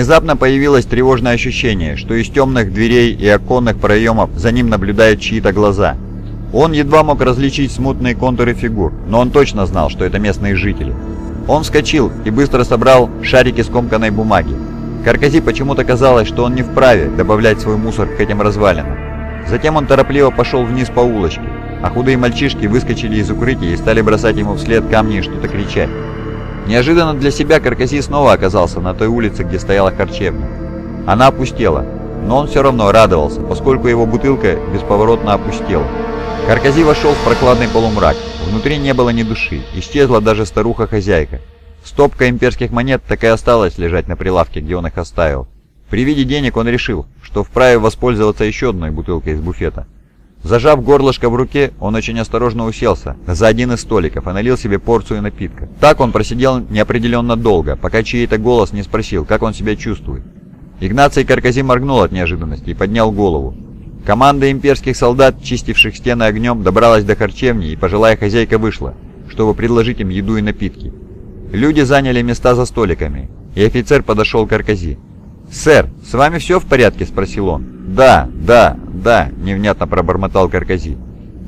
Внезапно появилось тревожное ощущение, что из темных дверей и оконных проемов за ним наблюдают чьи-то глаза. Он едва мог различить смутные контуры фигур, но он точно знал, что это местные жители. Он вскочил и быстро собрал шарики скомканной бумаги. Каркази почему-то казалось, что он не вправе добавлять свой мусор к этим развалинам. Затем он торопливо пошел вниз по улочке, а худые мальчишки выскочили из укрытия и стали бросать ему вслед камни и что-то кричать. Неожиданно для себя Каркази снова оказался на той улице, где стояла харчевня. Она опустела, но он все равно радовался, поскольку его бутылка бесповоротно опустела. Каркази вошел в прокладный полумрак. Внутри не было ни души, исчезла даже старуха-хозяйка. Стопка имперских монет так и осталась лежать на прилавке, где он их оставил. При виде денег он решил, что вправе воспользоваться еще одной бутылкой из буфета. Зажав горлышко в руке, он очень осторожно уселся за один из столиков и налил себе порцию напитка. Так он просидел неопределенно долго, пока чей-то голос не спросил, как он себя чувствует. Игнаций Каркази моргнул от неожиданности и поднял голову. Команда имперских солдат, чистивших стены огнем, добралась до харчевни, и пожилая хозяйка вышла, чтобы предложить им еду и напитки. Люди заняли места за столиками, и офицер подошел к Аркази. «Сэр, с вами все в порядке?» – спросил он. «Да, да, да», – невнятно пробормотал Каркази.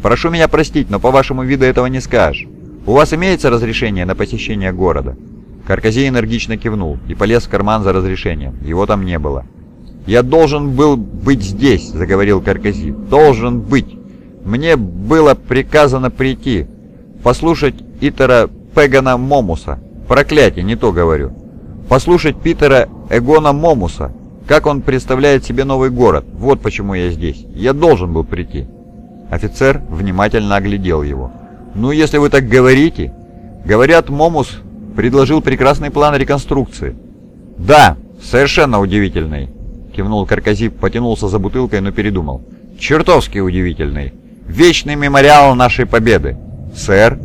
«Прошу меня простить, но по вашему виду этого не скажешь. У вас имеется разрешение на посещение города?» Каркази энергично кивнул и полез в карман за разрешением. Его там не было. «Я должен был быть здесь», — заговорил Каркази. «Должен быть. Мне было приказано прийти, послушать Итера Пегана Момуса. Проклятие, не то говорю послушать Питера Эгона Момуса, как он представляет себе новый город. Вот почему я здесь. Я должен был прийти». Офицер внимательно оглядел его. «Ну, если вы так говорите...» «Говорят, Момус предложил прекрасный план реконструкции». «Да, совершенно удивительный», — кивнул Каркази, потянулся за бутылкой, но передумал. «Чертовски удивительный. Вечный мемориал нашей победы». «Сэр?»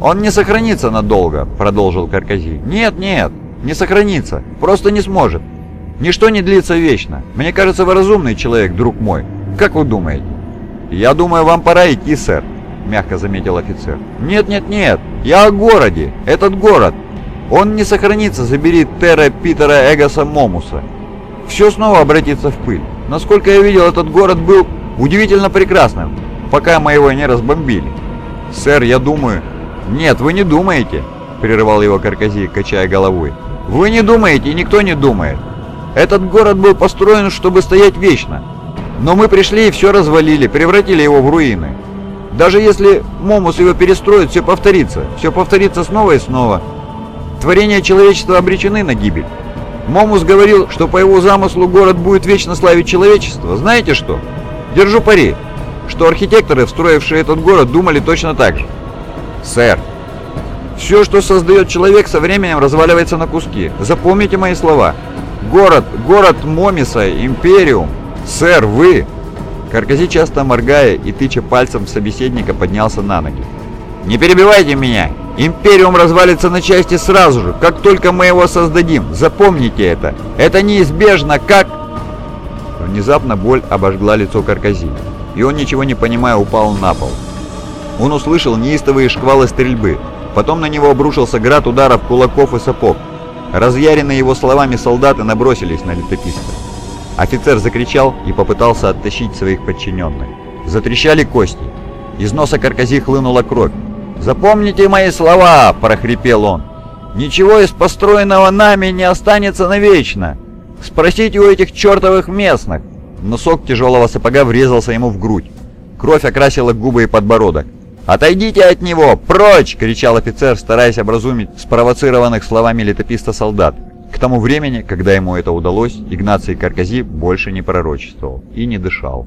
«Он не сохранится надолго», — продолжил Каркази. «Нет, нет, не сохранится, просто не сможет. Ничто не длится вечно. Мне кажется, вы разумный человек, друг мой. Как вы думаете?» «Я думаю, вам пора идти, сэр», — мягко заметил офицер. «Нет, нет, нет, я о городе. Этот город. Он не сохранится, забери Терра Питера Эгоса Момуса. Все снова обратится в пыль. Насколько я видел, этот город был удивительно прекрасным, пока мы его не разбомбили. Сэр, я думаю... Нет, вы не думаете, прерывал его Каркази, качая головой. Вы не думаете, и никто не думает. Этот город был построен, чтобы стоять вечно. Но мы пришли и все развалили, превратили его в руины. Даже если Момус его перестроит, все повторится. Все повторится снова и снова. Творения человечества обречены на гибель. Момус говорил, что по его замыслу город будет вечно славить человечество. Знаете что? Держу пари, что архитекторы, встроившие этот город, думали точно так же. Сэр, все, что создает человек, со временем разваливается на куски. Запомните мои слова. Город, город Момиса, Империум. Сэр, вы... Каркази, часто моргая и тыча пальцем в собеседника, поднялся на ноги. «Не перебивайте меня! Империум развалится на части сразу же, как только мы его создадим. Запомните это. Это неизбежно, как...» Внезапно боль обожгла лицо Каркази, и он, ничего не понимая, упал на пол. Он услышал неистовые шквалы стрельбы, Потом на него обрушился град ударов кулаков и сапог. Разъяренные его словами солдаты набросились на летописца. Офицер закричал и попытался оттащить своих подчиненных. Затрещали кости. Из носа каркази хлынула кровь. «Запомните мои слова!» – прохрипел он. «Ничего из построенного нами не останется навечно! Спросите у этих чертовых местных!» Носок тяжелого сапога врезался ему в грудь. Кровь окрасила губы и подбородок. «Отойдите от него! Прочь!» — кричал офицер, стараясь образумить спровоцированных словами летописта солдат. К тому времени, когда ему это удалось, Игнаций Каркази больше не пророчествовал и не дышал.